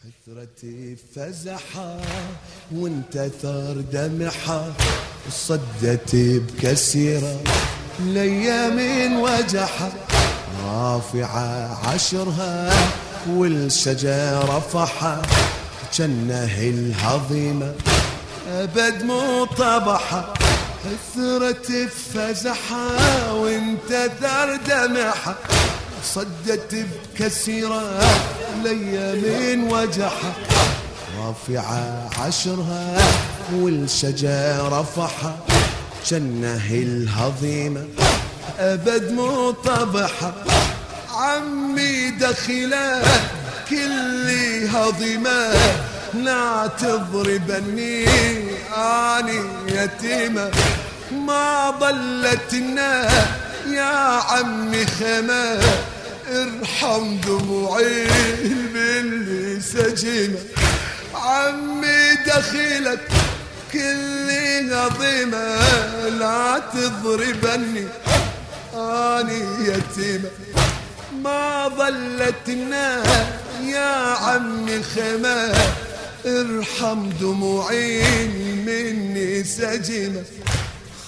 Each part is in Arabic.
حثرتي فزحة وانت ثار دمحة صدتي بكسيرة الأيام وجحة رافعة عشرها والشجرة فحة جنه الهضيمة أبد مو طبحة حثرتي فزحة وانت ثار دمحة صدت بكسيرة الأيام وجحة رافعة عشرها والشجرة فحة جنة الهضيمة أبد مو عمي دخلة كل هضيمة لا تضربني أني يتيمة. ما ضلتنا يا عمي خيمة ارحم دموعي باللي سجينة عمي دخيلك كل عظيمة لا تضربني أني يتيمة. ما ضلتنا يا عمي خيمة ارحم دموعي مني سجيمة.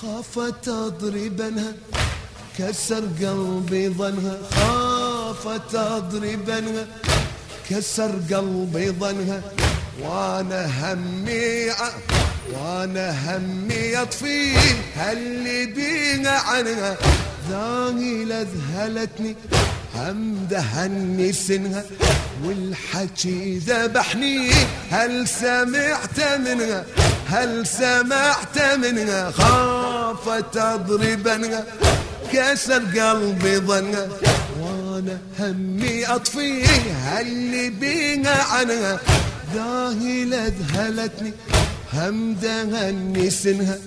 خافت أضربنها كسر قلبي ظنها. خافت أضربنها كسر قلبي ظنها وأنا همي وأنا همي اطفي هاللي بينا عنها. ذاني لذهلتني هم دهني سنها. والحكي ذبحني. هل سمعت منها؟ هل سمعت منها؟ خافت اضربنها كسر قلبي ظنها. وأنا همي أطفي هاللي بينا عنها ذاهلة ذهلتني هم دهني سنها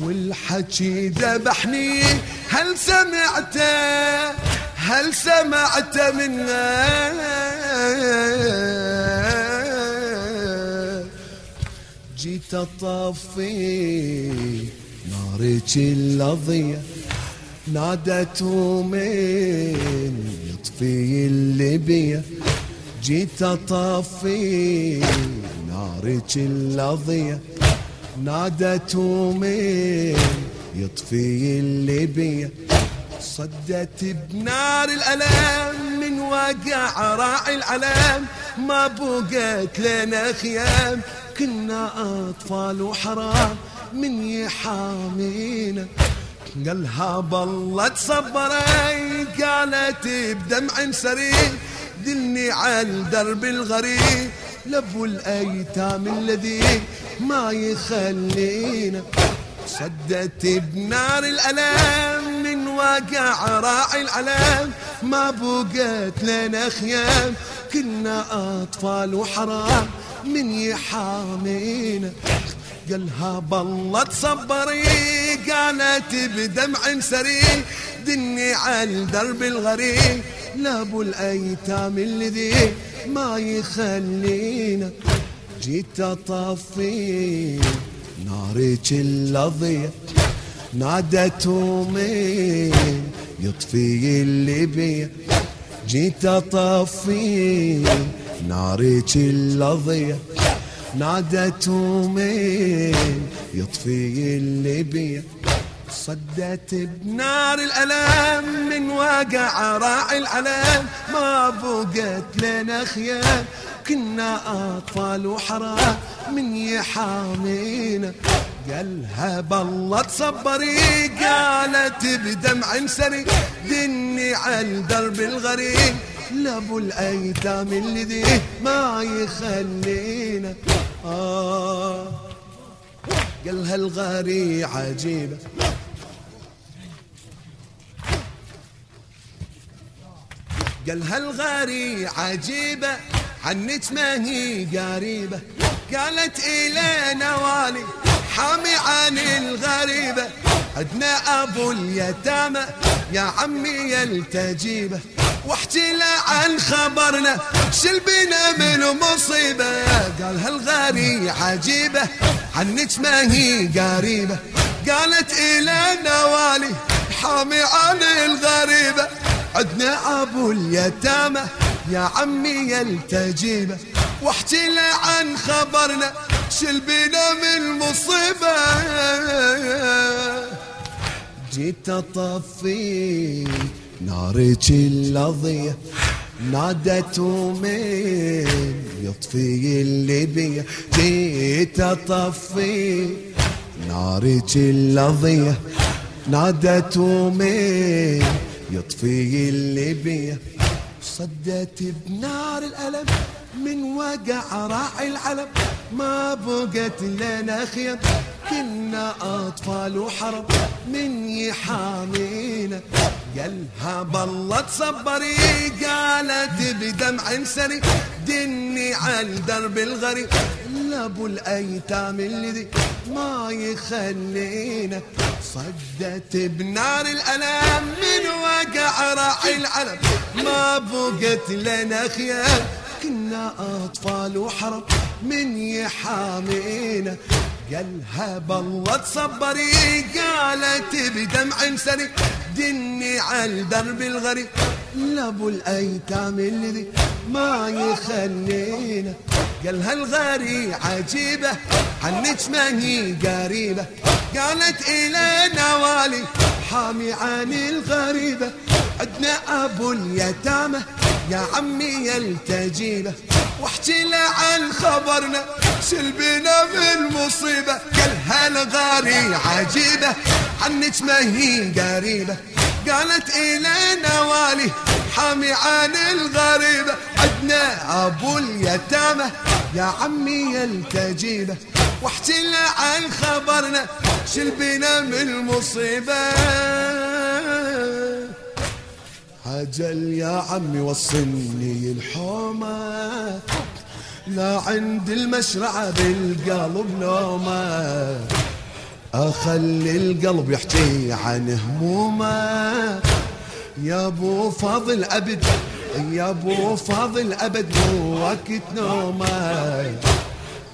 والحكي ذبحني. هل سمعت؟ هل سمعت منها؟ جيت أطفي نارك اللظيه نادت من يطفي اللي بيا جيت اطفي نارك اللظية نادت من يطفي اللي بيا صدت بنار الألام من واقع راعي العلام ما بقت لنا خيام كنا أطفال وحرام. من يحامينا قالها بالله تصبري. قالت بدمع سرير دلني على درب الغريب لابو الأيتام الذي ما يخلينا. صدت بنار الالام من واقع راعي العلام ما بقت لنا خيام كنا أطفال وحرام. من يحامينا؟ قالها بالله تصبري. قالت بدمع سري دني على درب الغريب لابو الأيتام الذي ما يخلينا. جيت أطفي نارك اللظية نادت من يطفي اللي بيا جيت أطفي نارك اللظية نادت من يطفي اللي بيا صدت بنار الألام من واقع راعي العلام ما بقت لنا خيام كنا أطفال وحرام. من يحامينا؟ قالها بالله تصبري. قالت بدمع سري. دني على درب الغريب. لأبو الأيتام الذي ما يخلينا. آه. قالها الغري عجيبه قال هالغاري عجيبة عنك ما هي قريبة. قالت إلى نوالي حامي عن الغريبة. عدنا أبو اليتامى يا عمي يلتجيبه واحكي له عن خبرنا شل بنا من مصيبة. قال هالغاري عجيبة عنك ما هي قريبة. قالت إلى نوالي حامي عن الغريبة. عدنا أبو اليتامى يا عمي يلتجيبه واحكي له عن خبرنا شل بينا من مصيبة؟ جيت أطفي نارك اللظية نادت من يطفي اللي بيا. جيت أطفي نارك اللظية نادت من يطفي اللي بيا صدت بنار الألم من وقع راعي العلم. ما بقت لنا خيم كنا أطفال وحرب من يحامينا قالها بالله تصبري. قالت بدمع سري دني على درب الغريب لابو الأيتام الذي ما يخلينا. صدت بنار الألم من وقع راعي العلم. ما بقت لنا خيام كنا أطفال وحرب من يحامينا. قالها بالله تصبري. قالت بدمع سري دني على درب الغريب. لابو الأيتام الذي ما يخلينا. قالها الغري عجيبة عنك ما هي قريبة. قالت إلى نوالي حامي عن الغريبة. عدنا أبو اليتامى يا عمي يلتجيبه واحكي له عن خبرنا سلبنا من مصيبة قال هالغاري عجيبة عنك ما هي قريبة. قالت إلى نوالي حامي عن الغريبة عدنا أبو اليتامى يا عمي يلتجيبه واحكي عن خبرنا شلبنا من المصيبة. عجل يا عمي وصلني الحومة. لا عند المشرعة بالقلب نومة. أخلي القلب يحكي عن همومة. يا ابو فاضل أبد يا ابو فاضل أبد وقت نومه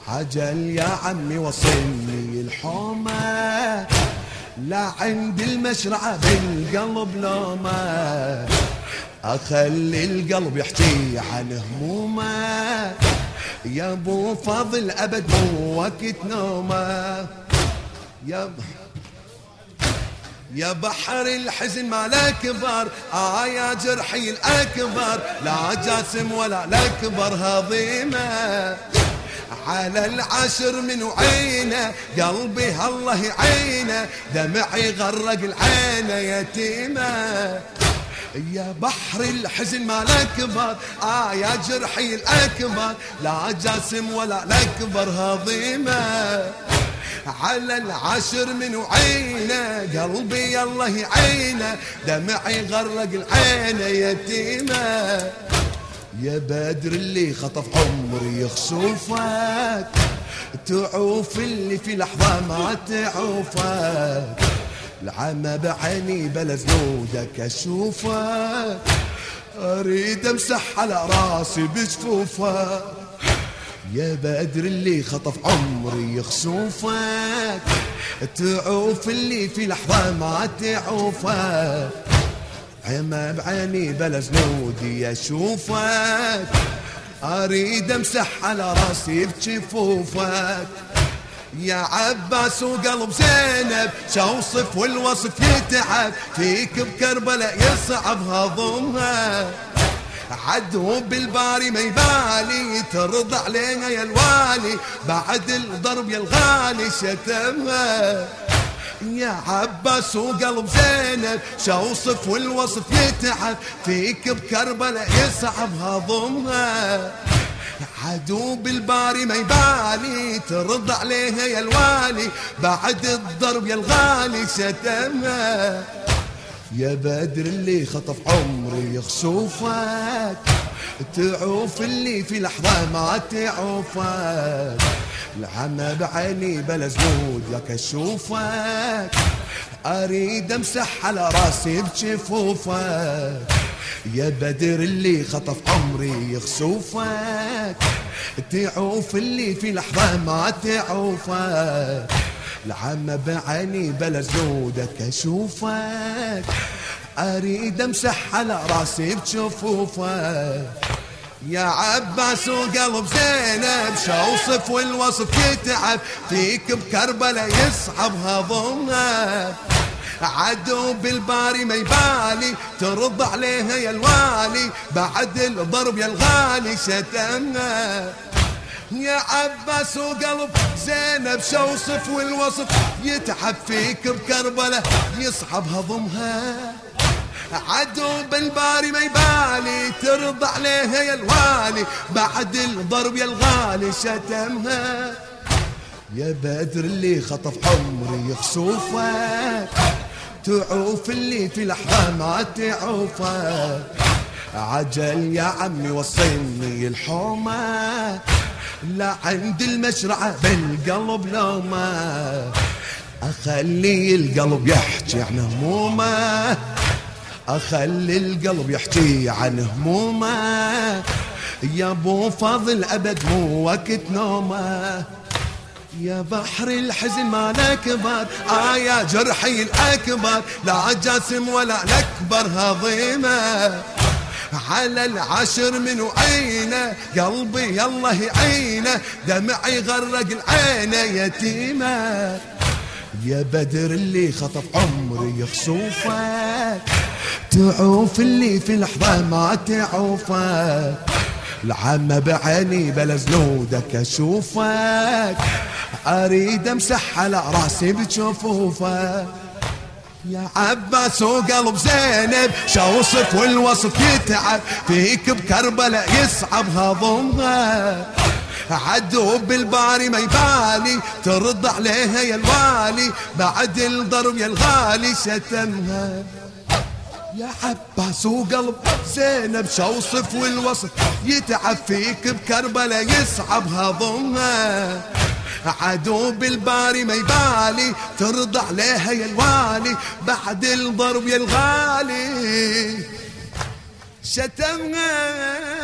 عجل يا عمي وصلني الحومة. لا عند المشرعة بالقلب لومه أخلي القلب يحكي عن همومة. يا ابو فاضل أبد مو وقت نومة. يا يا بحر الحزن ما لا كبر آه يا جرحي الأكبر. لا جاسم ولا الأكبر هضيمة. على العشر من عينه قلبي الله عينه. دمعي غرق العين يتيمة. يا بحر الحزن ما كبر آه يا جرحي الأكبر. لا جاسم ولا الأكبر هضيمة. على العشر من عينه قلبي الله عينه دمعي غرق العين يتيمة. يا بدر اللي خطف عمري خسوفك تعوف اللي في لحظة ما تعوفك. العمى بعيني بلا زنودك أشوفك أريد أمسح على راسي بجفوفك. يا بدر اللي خطف عمري خسوفك. تعوف اللي في لحظة ما تعوفك. عمى بعيني بلا زنودي اشوفك أريد أمسح على رأسي بجفوفك. يا عباس وقلب زينب شوصف والوصف يتعب. فيك بكربلاء يصعب هضمها عدو بالباري ما يبالي ترضى علينا يا الوالي بعد الضرب يا الغالي شتمها يا عباس وقلب زينب شوصف والوصف يتعب فيك بكربلاء يصعب هضمها عدو بالباري ما يبالي ترضى عليها يا الوالي بعد الضرب يا الغالي شتمها يا بدر اللي خطف عمري يخسوفك. تعوف اللي في لحظة ما تعوفك. العمى بعيني بلا زنود لك اشوفك أريد أمسح على راسي بجفوفك. يا بدر اللي خطف عمري يخسوفك. تعوف اللي في لحظة ما تعوفك. العمى بعيني بلا زودك أشوفك. أريد أمسح على راسي بجفوفك. يا عباس وقلب زينب شوصف والوصف يتعب. فيك بكربلة يصعبها ضمها عدو بالباري ما يبالي ترد عليها يا الوالي. بعد الضرب يا الغالي شتمها يا عباس وقلب زينب شوصف والوصف يتعب فيك بكربلة يصحب هضمها عدو بالباري ما يبالي ترضى عليها يا الوالي بعد الضرب يا الغالي شتمها. يا بدر اللي خطف عمري خسوفك تعوف اللي في لحظة ما تعوفك عجل يا عمي وصلني الحومة. لا عند المشرعة بالقلب لومة أخلي القلب يحكي عن همومه. أخلي القلب يحكي عن همومه. يا أبو فاضل أبد مو وقت نومه. يا بحر الحزن ما اكبر آه يا جرحي الأكبر. لا جاسم ولا الأكبر هضيمه. على العشر من عينه. قلبي يلا يعينه دمعي غرق العين يتيمة. يا بدر اللي خطف عمري يخصوفك تعوف اللي في لحظة ما تعوفك. العمة بعيني بلا زنودك اشوفك أريد امسح على راسي بجفوفك. يا عباس وقلب زينب شوصف والوصف يتعب. فيك بكربلة يصعب هضمها. عدو بالباري ما يبالي ترد عليها يا الوالي. بعد الضرب يا الغالي شتمها. يا عباس وقلب زينب شوصف والوصف يتعب. فيك بكربلة يصعب هضمها. عدو بالباري ما يبالي. ترضى عليها يا الوالي بعد الضرب يا الغالي. شتمها.